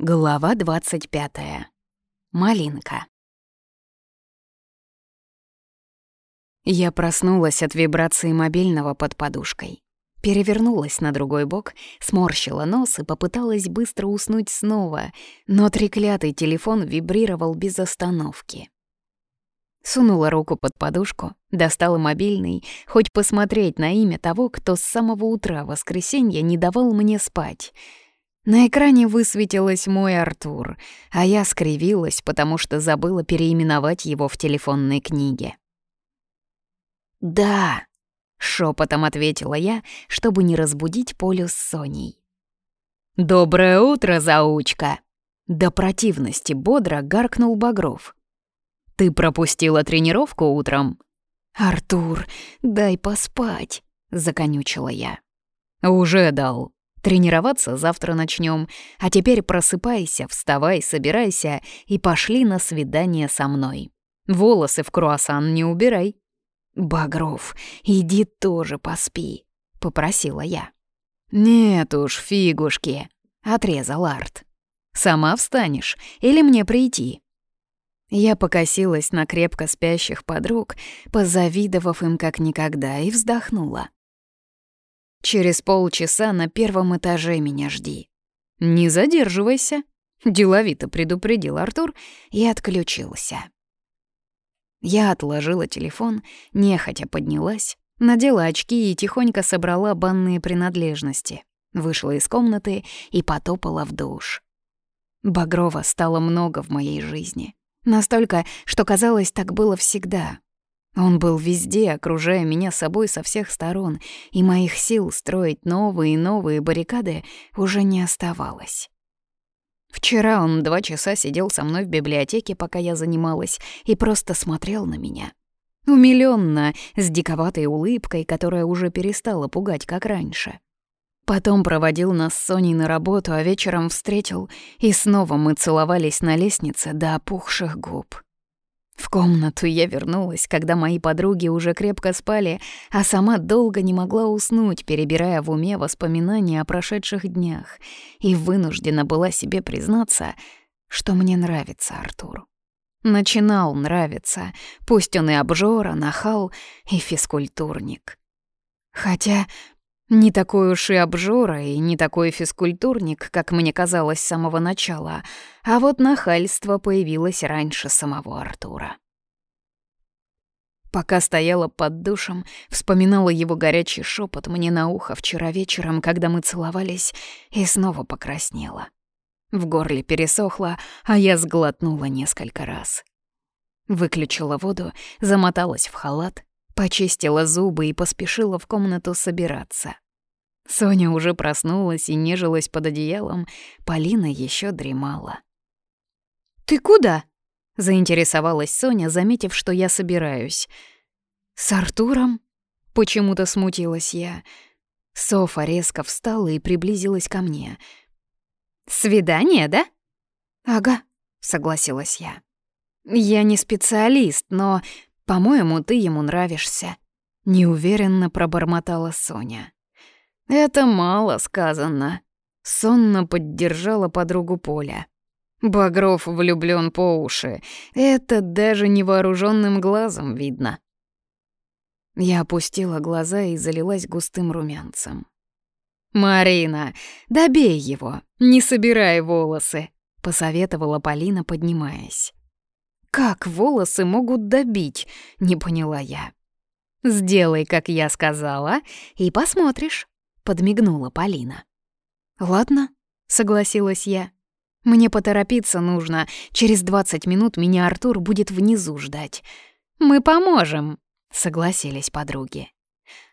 Глава 25. Малинка. Я проснулась от вибрации мобильного под подушкой. Перевернулась на другой бок, сморщила нос и попыталась быстро уснуть снова, но треклятый телефон вибрировал без остановки. Сунула руку под подушку, достала мобильный, хоть посмотреть на имя того, кто с самого утра воскресенья не давал мне спать — на экране высветилось мой Артур, а я скривилась, потому что забыла переименовать его в телефонной книге. «Да», — шепотом ответила я, чтобы не разбудить Полю с Соней. «Доброе утро, заучка!» До противности бодро гаркнул Багров. «Ты пропустила тренировку утром?» «Артур, дай поспать», — законючила я. «Уже дал», Тренироваться завтра начнем, а теперь просыпайся, вставай, собирайся и пошли на свидание со мной. Волосы в круассан не убирай. «Багров, иди тоже поспи», — попросила я. «Нет уж, фигушки», — отрезал Арт. «Сама встанешь или мне прийти?» Я покосилась на крепко спящих подруг, позавидовав им как никогда, и вздохнула. Через полчаса на первом этаже меня жди. Не задерживайся, деловито предупредил Артур и отключился. Я отложила телефон, нехотя поднялась, надела очки и тихонько собрала банные принадлежности, вышла из комнаты и потопала в душ. Багрова стало много в моей жизни. Настолько, что казалось, так было всегда. Он был везде, окружая меня собой со всех сторон, и моих сил строить новые и новые баррикады уже не оставалось. Вчера он два часа сидел со мной в библиотеке, пока я занималась, и просто смотрел на меня. Умилённо, с диковатой улыбкой, которая уже перестала пугать, как раньше. Потом проводил нас с Соней на работу, а вечером встретил, и снова мы целовались на лестнице до опухших губ. В комнату я вернулась, когда мои подруги уже крепко спали, а сама долго не могла уснуть, перебирая в уме воспоминания о прошедших днях, и вынуждена была себе признаться, что мне нравится Артур. Начинал нравиться, пусть он и обжора, нахал и физкультурник. Хотя не такой уж и обжора и не такой физкультурник, как мне казалось с самого начала, а вот нахальство появилось раньше самого Артура. Пока стояла под душем, вспоминала его горячий шепот мне на ухо вчера вечером, когда мы целовались, и снова покраснела. В горле пересохло, а я сглотнула несколько раз. Выключила воду, замоталась в халат, Почистила зубы и поспешила в комнату собираться. Соня уже проснулась и нежилась под одеялом, Полина еще дремала. «Ты куда?» — заинтересовалась Соня, заметив, что я собираюсь. «С Артуром?» — почему-то смутилась я. Софа резко встала и приблизилась ко мне. «Свидание, да?» «Ага», — согласилась я. «Я не специалист, но по-моему, ты ему нравишься», — неуверенно пробормотала Соня. «Это мало сказано», — сонно поддержала подругу Поля. Багров влюблён по уши. Это даже невооружённым глазом видно. Я опустила глаза и залилась густым румянцем. «Марина, добей его, не собирай волосы», — посоветовала Полина, поднимаясь. Как волосы могут добить, не поняла я. Сделай, как я сказала, и посмотришь, подмигнула Полина. Ладно, согласилась я. Мне поторопиться нужно. Через двадцать минут меня Артур будет внизу ждать. Мы поможем, согласились подруги.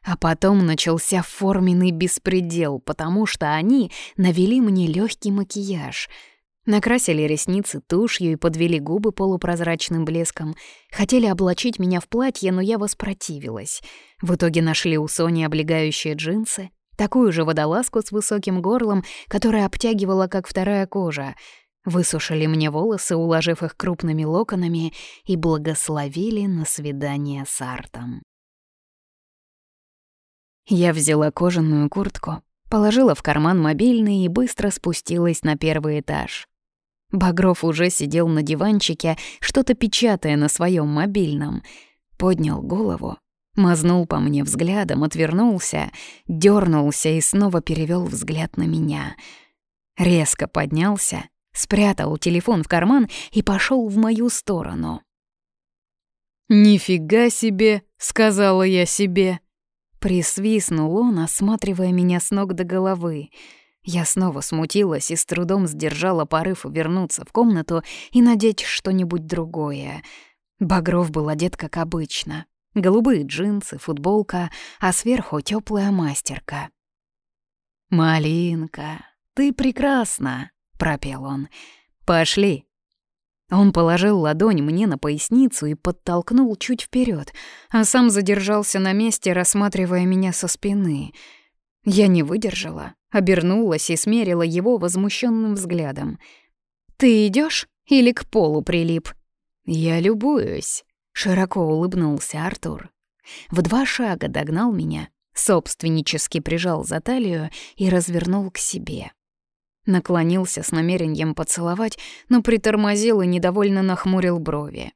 А потом начался форменный беспредел, потому что они навели мне легкий макияж — Накрасили ресницы тушью и подвели губы полупрозрачным блеском. Хотели облачить меня в платье, но я воспротивилась. В итоге нашли у Сони облегающие джинсы, такую же водолазку с высоким горлом, которая обтягивала, как вторая кожа. Высушили мне волосы, уложив их крупными локонами, и благословили на свидание с Артом. Я взяла кожаную куртку, положила в карман мобильный и быстро спустилась на первый этаж. Багров уже сидел на диванчике, что-то печатая на своем мобильном. Поднял голову, мазнул по мне взглядом, отвернулся, дернулся и снова перевел взгляд на меня. Резко поднялся, спрятал телефон в карман и пошел в мою сторону. «Нифига себе!» — сказала я себе. Присвистнул он, осматривая меня с ног до головы. Я снова смутилась и с трудом сдержала порыв вернуться в комнату и надеть что-нибудь другое. Багров был одет как обычно. Голубые джинсы, футболка, а сверху теплая мастерка. «Малинка, ты прекрасна!» — пропел он. «Пошли!» Он положил ладонь мне на поясницу и подтолкнул чуть вперед, а сам задержался на месте, рассматривая меня со спины. Я не выдержала, обернулась и смерила его возмущенным взглядом. «Ты идешь или к полу прилип?» «Я любуюсь», — широко улыбнулся Артур. В два шага догнал меня, собственнически прижал за талию и развернул к себе. Наклонился с намерением поцеловать, но притормозил и недовольно нахмурил брови.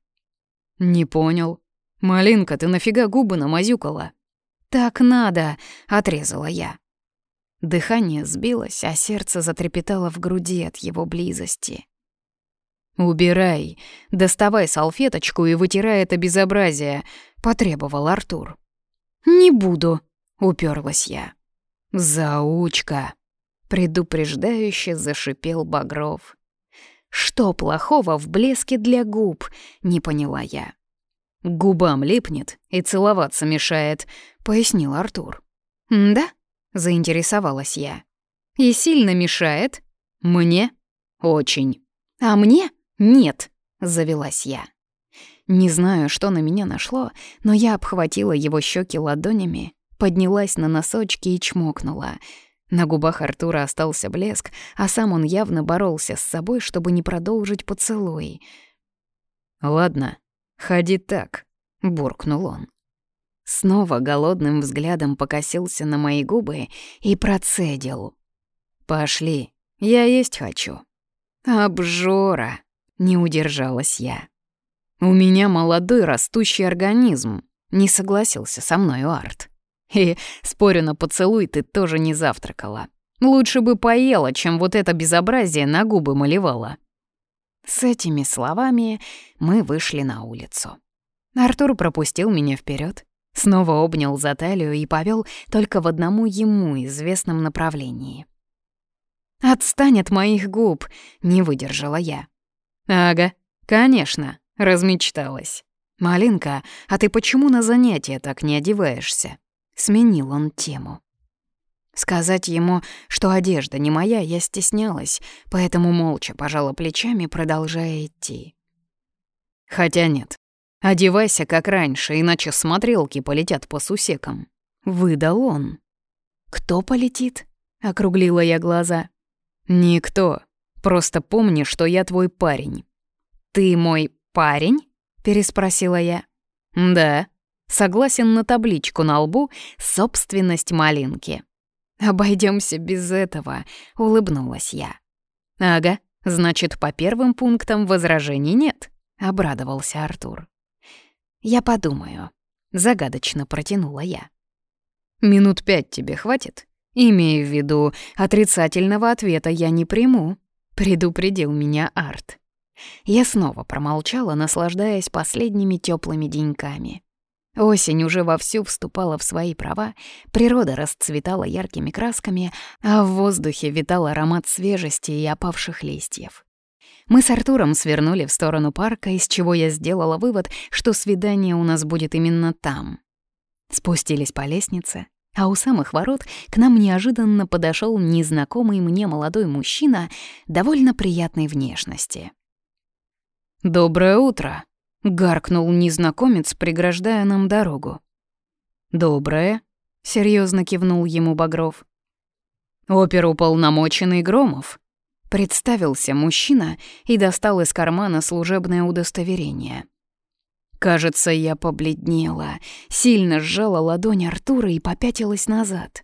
«Не понял. Малинка, ты нафига губы намазюкала?» «Так надо», — отрезала я. Дыхание сбилось, а сердце затрепетало в груди от его близости. «Убирай, доставай салфеточку и вытирай это безобразие», — потребовал Артур. «Не буду», — уперлась я. «Заучка», Предупреждающе зашипел Багров. «Что плохого в блеске для губ?» — не поняла я. «Губам липнет и целоваться мешает», — пояснил Артур. «Да?» — заинтересовалась я. «И сильно мешает?» «Мне? Очень». «А мне? Нет», — завелась я. Не знаю, что на меня нашло, но я обхватила его щеки ладонями, поднялась на носочки и чмокнула — на губах Артура остался блеск, а сам он явно боролся с собой, чтобы не продолжить поцелуй. «Ладно, ходи так», — буркнул он. Снова голодным взглядом покосился на мои губы и процедил. «Пошли, я есть хочу». «Обжора!» — не удержалась я. «У меня молодой растущий организм», — не согласился со мной Арт. И, спорю на поцелуй, ты тоже не завтракала. Лучше бы поела, чем вот это безобразие на губы малевала». С этими словами мы вышли на улицу. Артур пропустил меня вперед, снова обнял за талию и повел только в одному ему известном направлении. «Отстань от моих губ!» — не выдержала я. «Ага, конечно, размечталась. Малинка, а ты почему на занятия так не одеваешься?» Сменил он тему. Сказать ему, что одежда не моя, я стеснялась, поэтому молча пожала плечами, продолжая идти. Хотя нет, одевайся как раньше, иначе смотрелки полетят по сусекам. Выдал он. «Кто полетит?» — округлила я глаза. «Никто. Просто помни, что я твой парень». «Ты мой парень?» — переспросила я. «Да», Согласен на табличку на лбу «Собственность малинки». Обойдемся без этого», — улыбнулась я. «Ага, значит, по первым пунктам возражений нет», — обрадовался Артур. «Я подумаю», — загадочно протянула я. «Минут пять тебе хватит? Имею в виду, отрицательного ответа я не приму», — предупредил меня Арт. Я снова промолчала, наслаждаясь последними теплыми деньками. Осень уже вовсю вступала в свои права, природа расцветала яркими красками, а в воздухе витал аромат свежести и опавших листьев. Мы с Артуром свернули в сторону парка, из чего я сделала вывод, что свидание у нас будет именно там. Спустились по лестнице, а у самых ворот к нам неожиданно подошел незнакомый мне молодой мужчина довольно приятной внешности. «Доброе утро!» Гаркнул незнакомец, преграждая нам дорогу. «Доброе», — серьезно кивнул ему Багров. «Оперуполномоченный Громов», — представился мужчина и достал из кармана служебное удостоверение. Кажется, я побледнела, сильно сжала ладонь Артура и попятилась назад.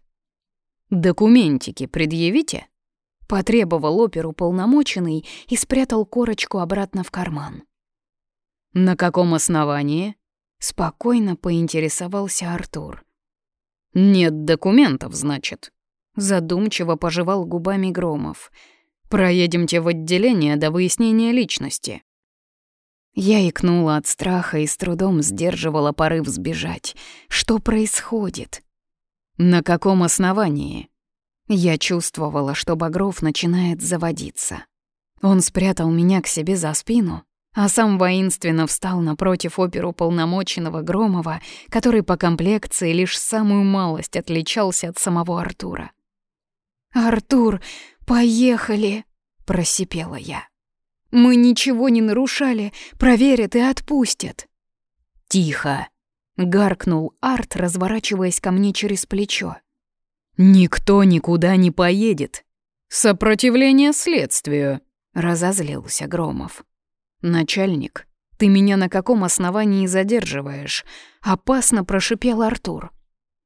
«Документики предъявите?» Потребовал оперу полномоченный и спрятал корочку обратно в карман. «На каком основании?» — спокойно поинтересовался Артур. «Нет документов, значит?» — задумчиво пожевал губами Громов. «Проедемте в отделение до выяснения личности». Я икнула от страха и с трудом сдерживала порыв сбежать. Что происходит? На каком основании? Я чувствовала, что Багров начинает заводиться. Он спрятал меня к себе за спину, а сам воинственно встал напротив оперу полномоченного Громова, который по комплекции лишь самую малость отличался от самого Артура. «Артур, поехали!» — просипела я. Мы ничего не нарушали, проверят и отпустят». «Тихо!» — гаркнул Арт, разворачиваясь ко мне через плечо. «Никто никуда не поедет. Сопротивление следствию», — разозлился Громов. «Начальник, ты меня на каком основании задерживаешь?» — опасно прошипел Артур.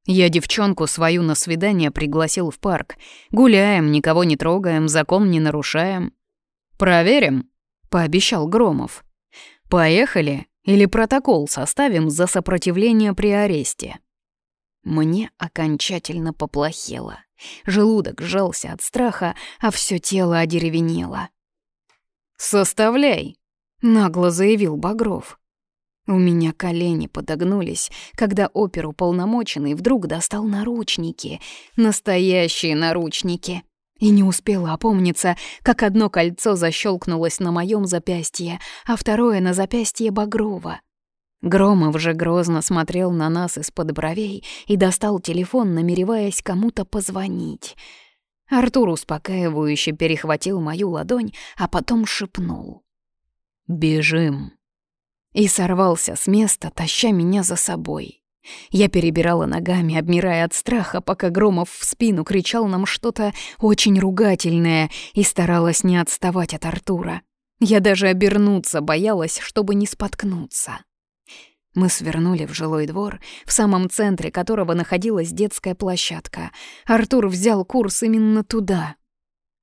«Я девчонку свою на свидание пригласил в парк. Гуляем, никого не трогаем, закон не нарушаем». «Проверим?» пообещал Громов. «Поехали или протокол составим за сопротивление при аресте?» Мне окончательно поплохело. Желудок сжался от страха, а все тело одеревенело. «Составляй», — нагло заявил Багров. У меня колени подогнулись, когда оперуполномоченный вдруг достал наручники. Настоящие наручники. И не успела опомниться, как одно кольцо защелкнулось на моем запястье, а второе — на запястье Багрова. Громов же грозно смотрел на нас из-под бровей и достал телефон, намереваясь кому-то позвонить. Артур успокаивающе перехватил мою ладонь, а потом шепнул. «Бежим!» И сорвался с места, таща меня за собой. Я перебирала ногами, обмирая от страха, пока Громов в спину кричал нам что-то очень ругательное и старалась не отставать от Артура. Я даже обернуться боялась, чтобы не споткнуться. Мы свернули в жилой двор, в самом центре которого находилась детская площадка. Артур взял курс именно туда.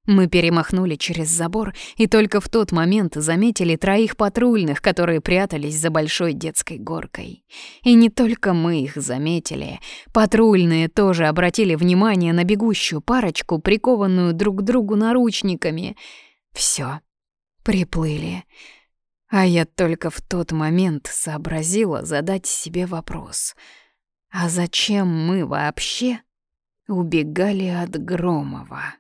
Мы перемахнули через забор и только в тот момент заметили троих патрульных, которые прятались за большой детской горкой. И не только мы их заметили. Патрульные тоже обратили внимание на бегущую парочку, прикованную друг к другу наручниками. Все, приплыли. А я только в тот момент сообразила задать себе вопрос. А зачем мы вообще убегали от Громова?